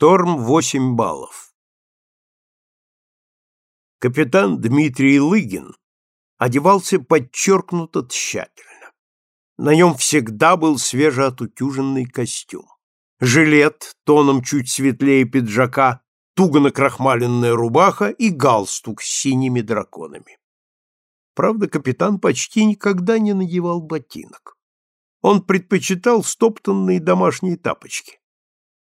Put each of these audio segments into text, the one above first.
Шторм 8 баллов. Капитан Дмитрий Лыгин одевался подчеркнуто тщательно. На нем всегда был свежеотутюженный костюм. Жилет, тоном чуть светлее пиджака, туго накрахмаленная рубаха и галстук с синими драконами. Правда, капитан почти никогда не надевал ботинок. Он предпочитал стоптанные домашние тапочки.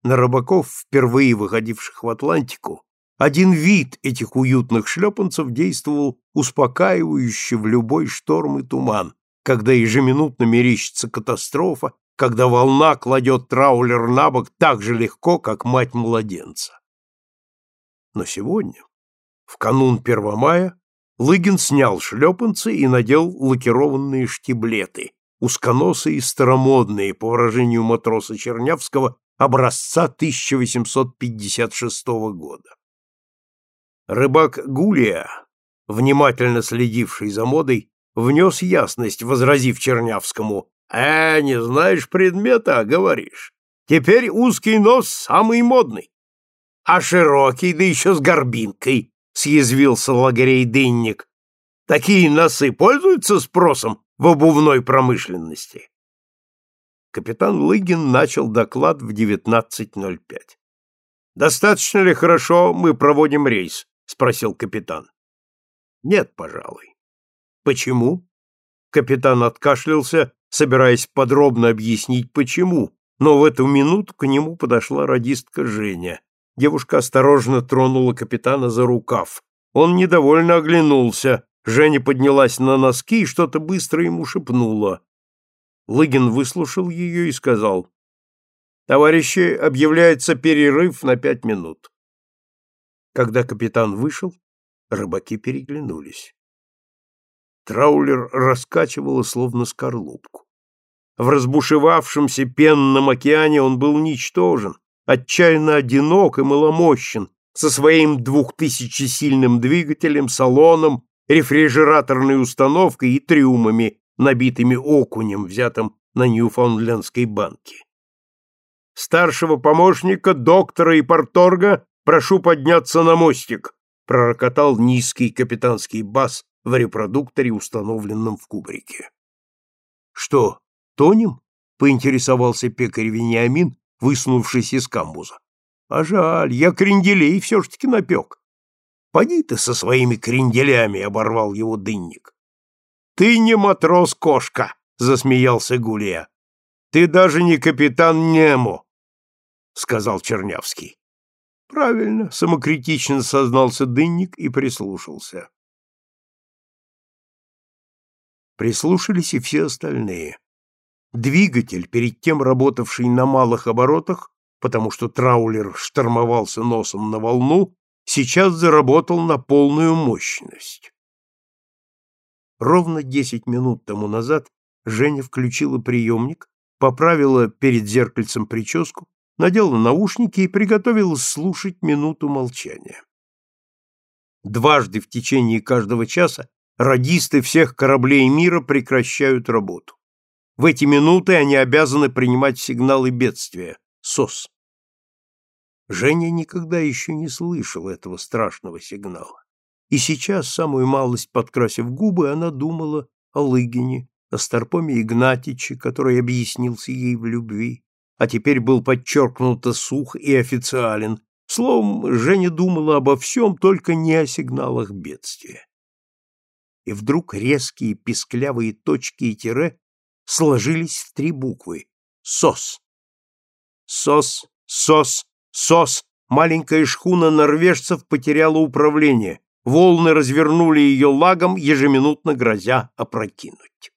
На рыбаков, впервые выходивших в Атлантику, один вид этих уютных шлепанцев действовал успокаивающе в любой шторм и туман, когда ежеминутно мерещится катастрофа, когда волна кладет траулер на бок так же легко, как мать младенца. Но сегодня, в канун Первомая, Лыгин снял шлепанцы и надел лакированные штиблеты, узконосые и старомодные, по выражению матроса Чернявского, образца 1856 года. Рыбак Гулия, внимательно следивший за модой, внес ясность, возразив Чернявскому, «Э, не знаешь предмета, говоришь. Теперь узкий нос самый модный. А широкий, да еще с горбинкой, — съязвился лагерей-дынник. Такие носы пользуются спросом в обувной промышленности. Капитан Лыгин начал доклад в 19.05. «Достаточно ли хорошо мы проводим рейс?» — спросил капитан. «Нет, пожалуй». «Почему?» Капитан откашлялся, собираясь подробно объяснить, почему, но в эту минуту к нему подошла радистка Женя. Девушка осторожно тронула капитана за рукав. Он недовольно оглянулся. Женя поднялась на носки и что-то быстро ему шепнула. Лыгин выслушал ее и сказал, «Товарищи, объявляется перерыв на пять минут». Когда капитан вышел, рыбаки переглянулись. Траулер раскачивало словно скорлупку. В разбушевавшемся пенном океане он был ничтожен, отчаянно одинок и маломощен, со своим двухтысячесильным двигателем, салоном, рефрижераторной установкой и трюмами, набитыми окунем, взятым на Ньюфаундлендской банке. Старшего помощника, доктора и порторга прошу подняться на мостик, пророкотал низкий капитанский бас в репродукторе, установленном в кубрике. Что, тонем? поинтересовался пекарь Вениамин, высунувшись из камбуза. А жаль, я кренделей все ж таки напек. Поди ты со своими кренделями, оборвал его дынник. Ты не матрос-кошка, засмеялся Гулия. Ты даже не капитан Немо, сказал Чернявский. Правильно, самокритично сознался дынник и прислушался. Прислушались и все остальные. Двигатель, перед тем работавший на малых оборотах, потому что траулер штормовался носом на волну, сейчас заработал на полную мощность. Ровно десять минут тому назад Женя включила приемник, поправила перед зеркальцем прическу, надела наушники и приготовилась слушать минуту молчания. Дважды в течение каждого часа радисты всех кораблей мира прекращают работу. В эти минуты они обязаны принимать сигналы бедствия, СОС. Женя никогда еще не слышал этого страшного сигнала. И сейчас, самую малость подкрасив губы, она думала о Лыгине, о Старпоме Игнатиче, который объяснился ей в любви, а теперь был подчеркнуто сух и официален. Словом, Женя думала обо всем, только не о сигналах бедствия. И вдруг резкие писклявые точки и тире сложились в три буквы — СОС. СОС, СОС, СОС. Маленькая шхуна норвежцев потеряла управление. Волны развернули ее лагом, ежеминутно грозя опрокинуть.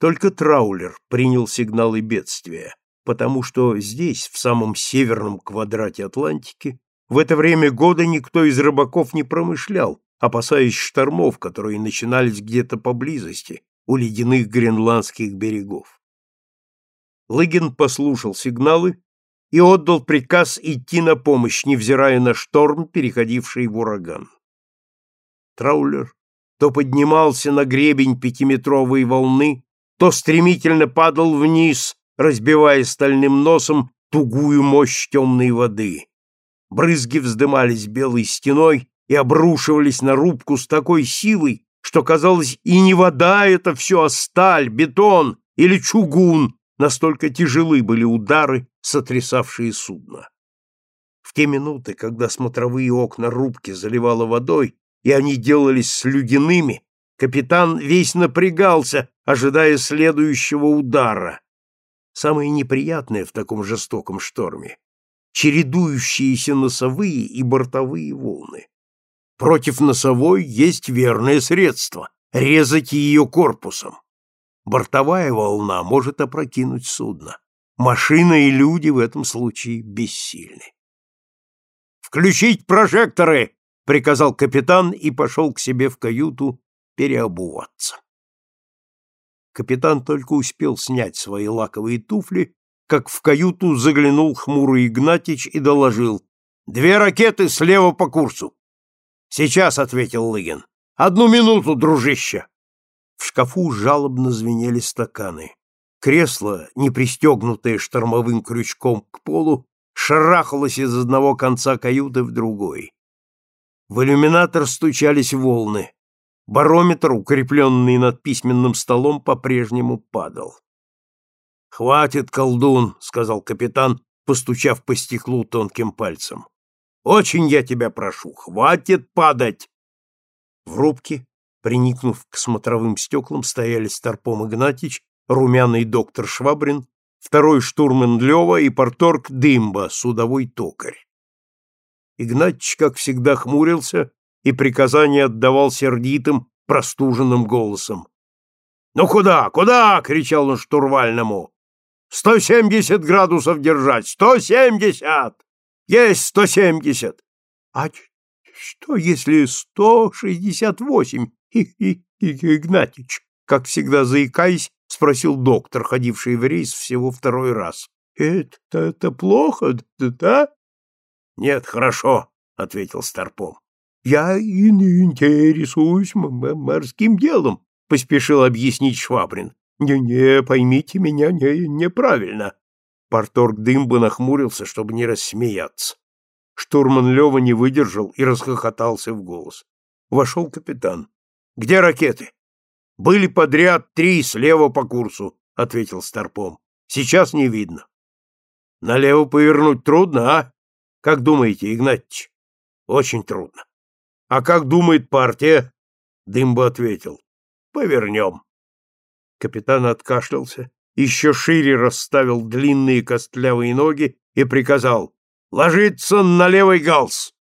Только траулер принял сигналы бедствия, потому что здесь, в самом северном квадрате Атлантики, в это время года никто из рыбаков не промышлял, опасаясь штормов, которые начинались где-то поблизости, у ледяных гренландских берегов. Лыгин послушал сигналы и отдал приказ идти на помощь, невзирая на шторм, переходивший в ураган. Траулер то поднимался на гребень пятиметровой волны, то стремительно падал вниз, разбивая стальным носом тугую мощь темной воды. Брызги вздымались белой стеной и обрушивались на рубку с такой силой, что казалось и не вода это все, а сталь, бетон или чугун, настолько тяжелы были удары, сотрясавшие судно. В те минуты, когда смотровые окна рубки заливало водой, и они делались слюдяными, капитан весь напрягался, ожидая следующего удара. Самое неприятное в таком жестоком шторме — чередующиеся носовые и бортовые волны. Против носовой есть верное средство — резать ее корпусом. Бортовая волна может опрокинуть судно. Машина и люди в этом случае бессильны. «Включить прожекторы!» — приказал капитан и пошел к себе в каюту переобуваться. Капитан только успел снять свои лаковые туфли, как в каюту заглянул хмурый Игнатич и доложил. «Две ракеты слева по курсу». «Сейчас», — ответил Лыгин. «Одну минуту, дружище». В шкафу жалобно звенели стаканы. Кресло, не пристегнутое штормовым крючком к полу, шарахалось из одного конца каюты в другой. В иллюминатор стучались волны. Барометр, укрепленный над письменным столом, по-прежнему падал. «Хватит, колдун», — сказал капитан, постучав по стеклу тонким пальцем. «Очень я тебя прошу, хватит падать!» В рубке, приникнув к смотровым стеклам, стояли Старпом Игнатьич, румяный доктор Швабрин второй штурман Лева и порторг Дымба, судовой токарь. Игнатьич, как всегда, хмурился и приказания отдавал сердитым, простуженным голосом. «Ну куда, куда?» — кричал он штурвальному. «Сто семьдесят градусов держать! Сто семьдесят! Есть сто семьдесят!» «А что, если сто шестьдесят восемь, Игнатьич?» Как всегда, заикаясь, — спросил доктор, ходивший в рейс всего второй раз. — Это, это плохо, да? — Нет, хорошо, — ответил Старпом. — Я интересуюсь морским делом, — поспешил объяснить Швабрин. Не, — Не, поймите меня не, неправильно. Порторг Дымба нахмурился, чтобы не рассмеяться. Штурман Лева не выдержал и расхохотался в голос. Вошел капитан. — Где ракеты? Были подряд три слева по курсу, ответил Старпом. Сейчас не видно. Налево повернуть трудно, а? Как думаете, Игнатьич? Очень трудно. А как думает партия? Дымба ответил. Повернем. Капитан откашлялся, еще шире расставил длинные костлявые ноги и приказал «Ложиться на левый галс!»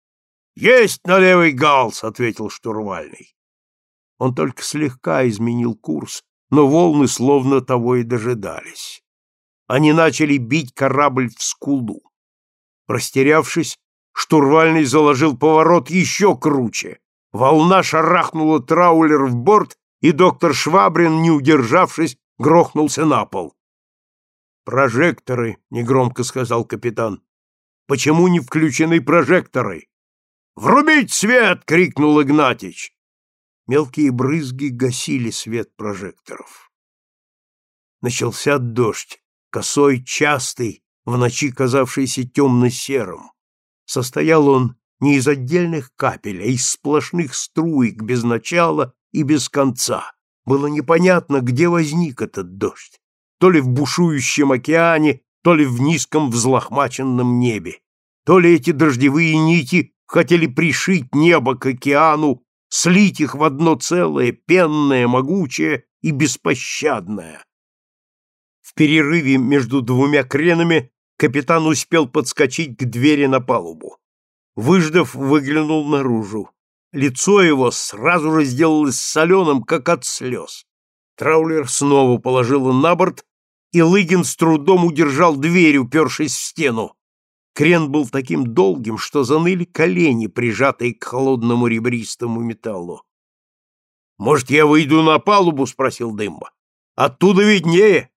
«Есть на левый галс!» — ответил штурвальный. Он только слегка изменил курс, но волны словно того и дожидались. Они начали бить корабль в скулу. Растерявшись, штурвальный заложил поворот еще круче. Волна шарахнула траулер в борт, и доктор Швабрин, не удержавшись, грохнулся на пол. «Прожекторы», — негромко сказал капитан. «Почему не включены прожекторы?» «Врубить свет!» — крикнул Игнатич. Мелкие брызги гасили свет прожекторов. Начался дождь, косой, частый, в ночи казавшийся темно-серым. Состоял он не из отдельных капель, а из сплошных струек без начала и без конца. Было непонятно, где возник этот дождь. То ли в бушующем океане, то ли в низком взлохмаченном небе. То ли эти дождевые нити хотели пришить небо к океану слить их в одно целое, пенное, могучее и беспощадное. В перерыве между двумя кренами капитан успел подскочить к двери на палубу. Выждав, выглянул наружу. Лицо его сразу же сделалось соленым, как от слез. Траулер снова положил на борт, и Лыгин с трудом удержал дверь, упершись в стену. Крен был таким долгим, что заныли колени, прижатые к холодному ребристому металлу. «Может, я выйду на палубу?» — спросил Дымба. «Оттуда виднее!»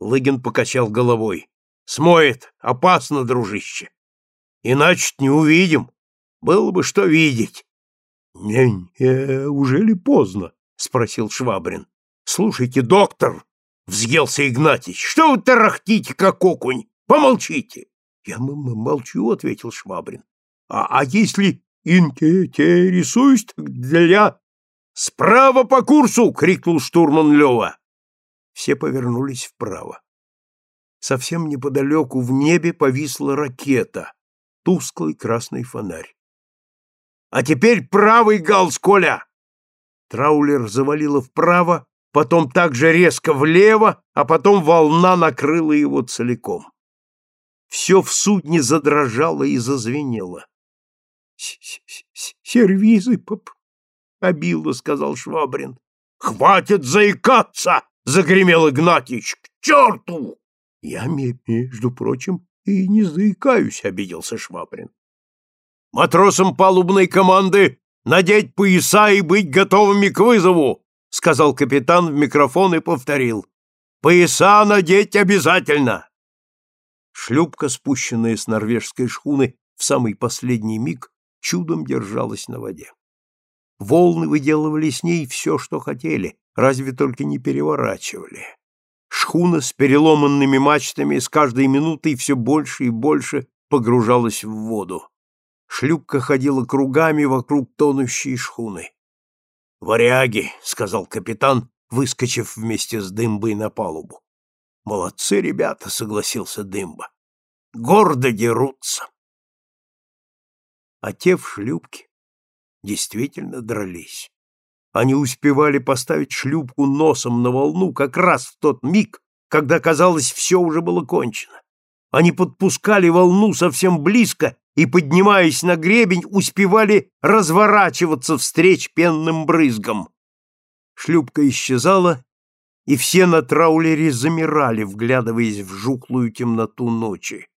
Лыгин покачал головой. «Смоет. Опасно, дружище. Иначе не увидим. Было бы что видеть». «Не, не, уже ли поздно?» — спросил Швабрин. «Слушайте, доктор!» — взъелся Игнатьич. «Что вы тарахтите, как окунь? Помолчите. Я молчу, ответил Швабрин. А, а если интересуюсь, для... Справа по курсу! крикнул штурман Лева. Все повернулись вправо. Совсем неподалеку в небе повисла ракета, тусклый красный фонарь. «А теперь правый галс, Коля!» Траулер завалило вправо, потом так же резко влево, а потом волна накрыла его целиком. Все в судне задрожало и зазвенело. — Сервизы побило, — сказал Швабрин. — Хватит заикаться! — загремел Игнатьич. — К черту! — Я, между прочим, и не заикаюсь, — обиделся Швабрин. — Матросам палубной команды надеть пояса и быть готовыми к вызову, — сказал капитан в микрофон и повторил. — Пояса надеть обязательно! Шлюпка, спущенная с норвежской шхуны в самый последний миг, чудом держалась на воде. Волны выделывали с ней все, что хотели, разве только не переворачивали. Шхуна с переломанными мачтами с каждой минутой все больше и больше погружалась в воду. Шлюпка ходила кругами вокруг тонущей шхуны. «Варяги!» — сказал капитан, выскочив вместе с Дымбой на палубу. «Молодцы ребята!» — согласился Дымба. «Гордо дерутся!» А те в шлюпке действительно дрались. Они успевали поставить шлюпку носом на волну как раз в тот миг, когда, казалось, все уже было кончено. Они подпускали волну совсем близко и, поднимаясь на гребень, успевали разворачиваться встреч пенным брызгом. Шлюпка исчезала, и все на траулере замирали, вглядываясь в жуклую темноту ночи.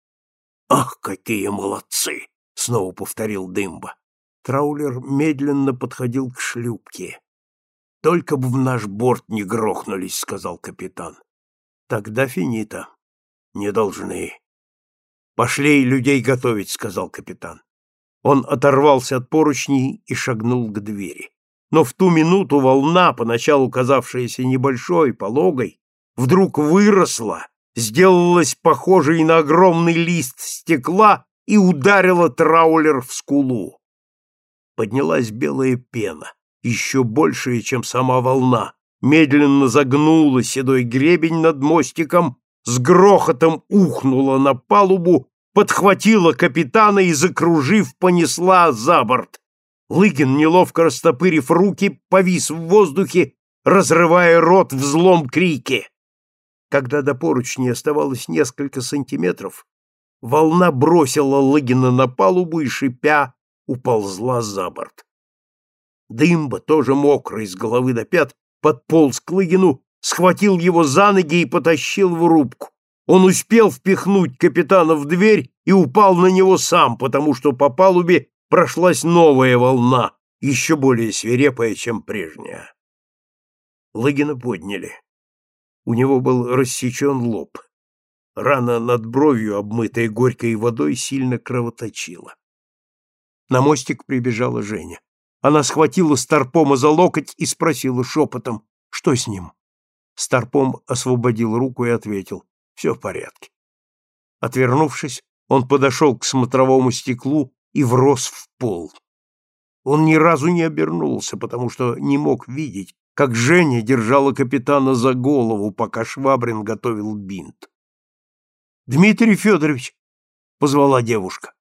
«Ах, какие молодцы!» — снова повторил Дымба. Траулер медленно подходил к шлюпке. Только бы в наш борт не грохнулись, сказал капитан. Тогда финита. Не должны. Пошли людей готовить, сказал капитан. Он оторвался от поручней и шагнул к двери. Но в ту минуту волна, поначалу казавшаяся небольшой, пологой, вдруг выросла, сделалась похожей на огромный лист стекла и ударила траулер в скулу. Поднялась белая пена еще большее, чем сама волна, медленно загнула седой гребень над мостиком, с грохотом ухнула на палубу, подхватила капитана и, закружив, понесла за борт. Лыгин, неловко растопырив руки, повис в воздухе, разрывая рот в злом крике. Когда до поручни оставалось несколько сантиметров, волна бросила Лыгина на палубу и, шипя, уползла за борт. Дымба, тоже мокрый с головы до пят, подполз к Лыгину, схватил его за ноги и потащил в рубку. Он успел впихнуть капитана в дверь и упал на него сам, потому что по палубе прошлась новая волна, еще более свирепая, чем прежняя. Лыгина подняли. У него был рассечен лоб. Рана над бровью, обмытая горькой водой, сильно кровоточила. На мостик прибежала Женя. Она схватила Старпома за локоть и спросила шепотом, что с ним. Старпом освободил руку и ответил, все в порядке. Отвернувшись, он подошел к смотровому стеклу и врос в пол. Он ни разу не обернулся, потому что не мог видеть, как Женя держала капитана за голову, пока Швабрин готовил бинт. «Дмитрий Федорович!» — позвала девушка.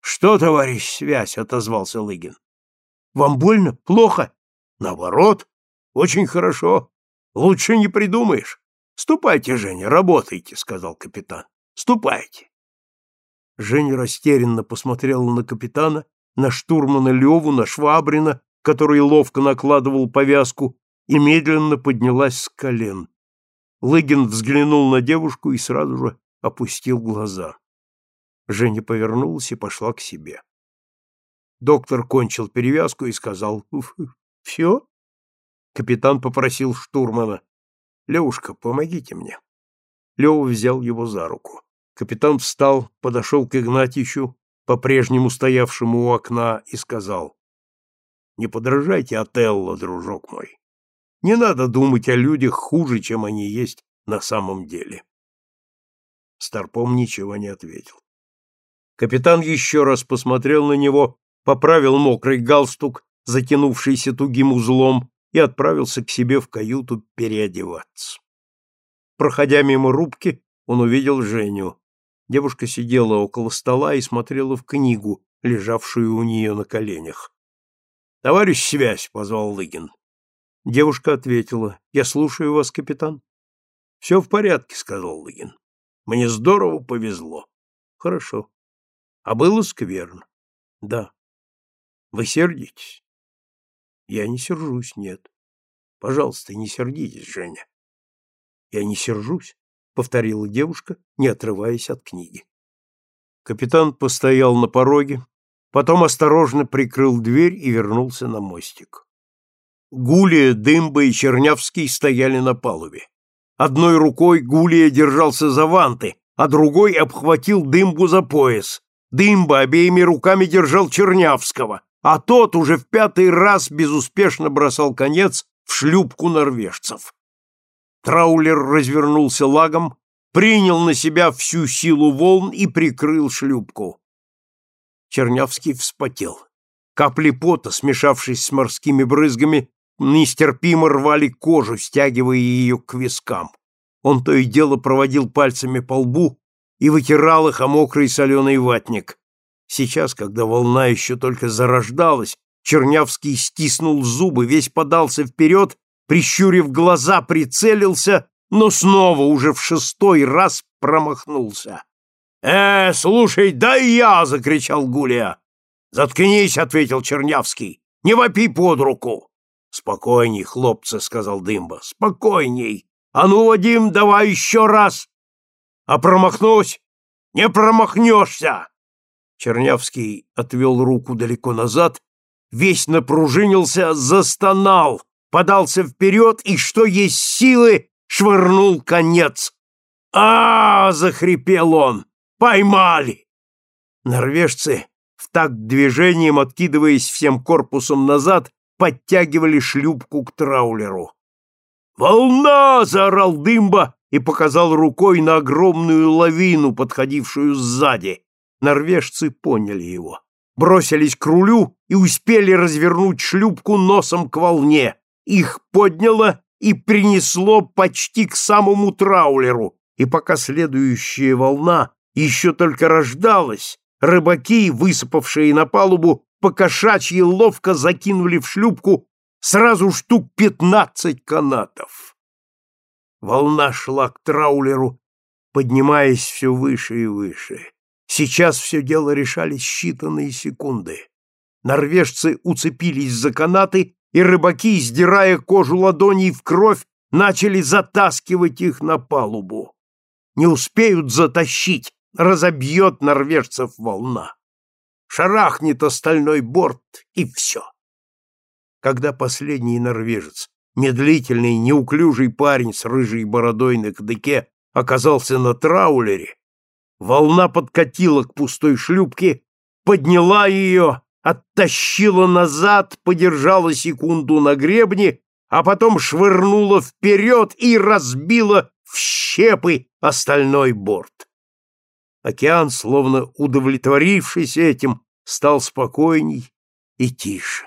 «Что, товарищ связь?» — отозвался Лыгин. Вам больно? Плохо? Наоборот, очень хорошо. Лучше не придумаешь. Ступайте, Женя, работайте, сказал капитан. Ступайте. Женя растерянно посмотрела на капитана, на штурмана Леву, на Швабрина, который ловко накладывал повязку, и медленно поднялась с колен. Лыгин взглянул на девушку и сразу же опустил глаза. Женя повернулась и пошла к себе. Доктор кончил перевязку и сказал «Все?» Капитан попросил штурмана «Левушка, помогите мне». Лева взял его за руку. Капитан встал, подошел к Игнатьичу, по-прежнему стоявшему у окна, и сказал «Не подражайте Отелло, дружок мой. Не надо думать о людях хуже, чем они есть на самом деле». Старпом ничего не ответил. Капитан еще раз посмотрел на него, поправил мокрый галстук, затянувшийся тугим узлом, и отправился к себе в каюту переодеваться. Проходя мимо рубки, он увидел Женю. Девушка сидела около стола и смотрела в книгу, лежавшую у нее на коленях. — Товарищ связь, — позвал Лыгин. Девушка ответила. — Я слушаю вас, капитан. — Все в порядке, — сказал Лыгин. — Мне здорово повезло. — Хорошо. — А было скверно. — Да. — Вы сердитесь? — Я не сержусь, нет. Пожалуйста, не сердитесь, Женя. — Я не сержусь, — повторила девушка, не отрываясь от книги. Капитан постоял на пороге, потом осторожно прикрыл дверь и вернулся на мостик. Гулия, Дымба и Чернявский стояли на палубе. Одной рукой Гулия держался за ванты, а другой обхватил Дымбу за пояс. Дымба обеими руками держал Чернявского, а тот уже в пятый раз безуспешно бросал конец в шлюпку норвежцев. Траулер развернулся лагом, принял на себя всю силу волн и прикрыл шлюпку. Чернявский вспотел. Капли пота, смешавшись с морскими брызгами, нестерпимо рвали кожу, стягивая ее к вискам. Он то и дело проводил пальцами по лбу и вытирал их о мокрый соленый ватник. Сейчас, когда волна еще только зарождалась, Чернявский стиснул зубы, весь подался вперед, прищурив глаза, прицелился, но снова уже в шестой раз промахнулся. «Э, слушай, да я!» — закричал Гулия. «Заткнись!» — ответил Чернявский. «Не вопи под руку!» «Спокойней, хлопцы!» — сказал Дымба. «Спокойней! А ну, Вадим, давай еще раз!» «А промахнусь? Не промахнешься!» Чернявский отвел руку далеко назад, весь напружинился, застонал, подался вперед и, что есть силы, швырнул конец. а, -а, -а захрипел он. Поймали! Норвежцы, в такт движением откидываясь всем корпусом назад, подтягивали шлюпку к траулеру. «Волна!» — заорал Дымба и показал рукой на огромную лавину, подходившую сзади. Норвежцы поняли его. Бросились к рулю и успели развернуть шлюпку носом к волне. Их подняло и принесло почти к самому траулеру, и пока следующая волна еще только рождалась, рыбаки, высыпавшие на палубу, покошачьи ловко закинули в шлюпку сразу штук пятнадцать канатов. Волна шла к траулеру, поднимаясь все выше и выше. Сейчас все дело решались считанные секунды. Норвежцы уцепились за канаты, и рыбаки, сдирая кожу ладоней в кровь, начали затаскивать их на палубу. Не успеют затащить, разобьет норвежцев волна. Шарахнет остальной борт, и все. Когда последний норвежец, медлительный, неуклюжий парень с рыжей бородой на кадыке, оказался на траулере, волна подкатила к пустой шлюпке, подняла ее, оттащила назад, подержала секунду на гребне, а потом швырнула вперед и разбила в щепы остальной борт. Океан, словно удовлетворившись этим, стал спокойней и тише.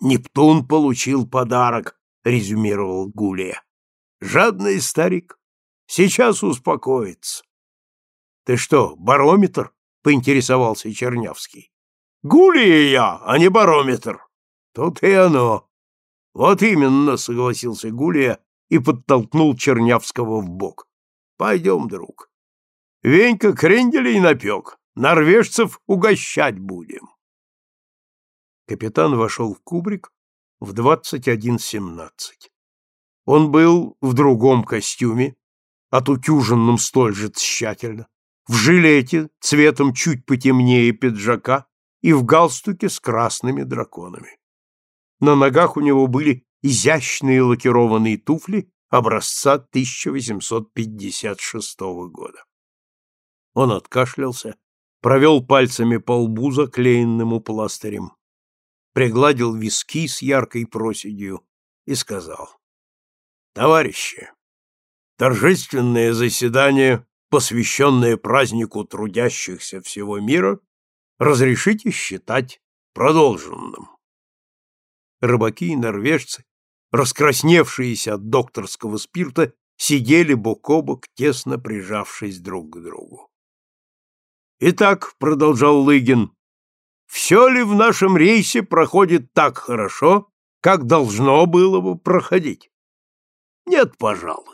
«Нептун получил подарок», — резюмировал Гулия. «Жадный старик. Сейчас успокоится». «Ты что, барометр?» — поинтересовался Чернявский. «Гулия я, а не барометр». «Тут и оно». «Вот именно», — согласился Гулия и подтолкнул Чернявского в бок. «Пойдем, друг». Венька кренделей напек. Норвежцев угощать будем. Капитан вошел в кубрик в 21.17. Он был в другом костюме, отутюженном столь же тщательно, в жилете цветом чуть потемнее пиджака и в галстуке с красными драконами. На ногах у него были изящные лакированные туфли образца 1856 года. Он откашлялся, провел пальцами по лбу, заклеенному пластырем, пригладил виски с яркой проседью и сказал. «Товарищи, торжественное заседание посвященное празднику трудящихся всего мира, разрешите считать продолженным. Рыбаки и норвежцы, раскрасневшиеся от докторского спирта, сидели бок о бок, тесно прижавшись друг к другу. «Итак», — продолжал Лыгин, — «все ли в нашем рейсе проходит так хорошо, как должно было бы проходить?» «Нет, пожалуй.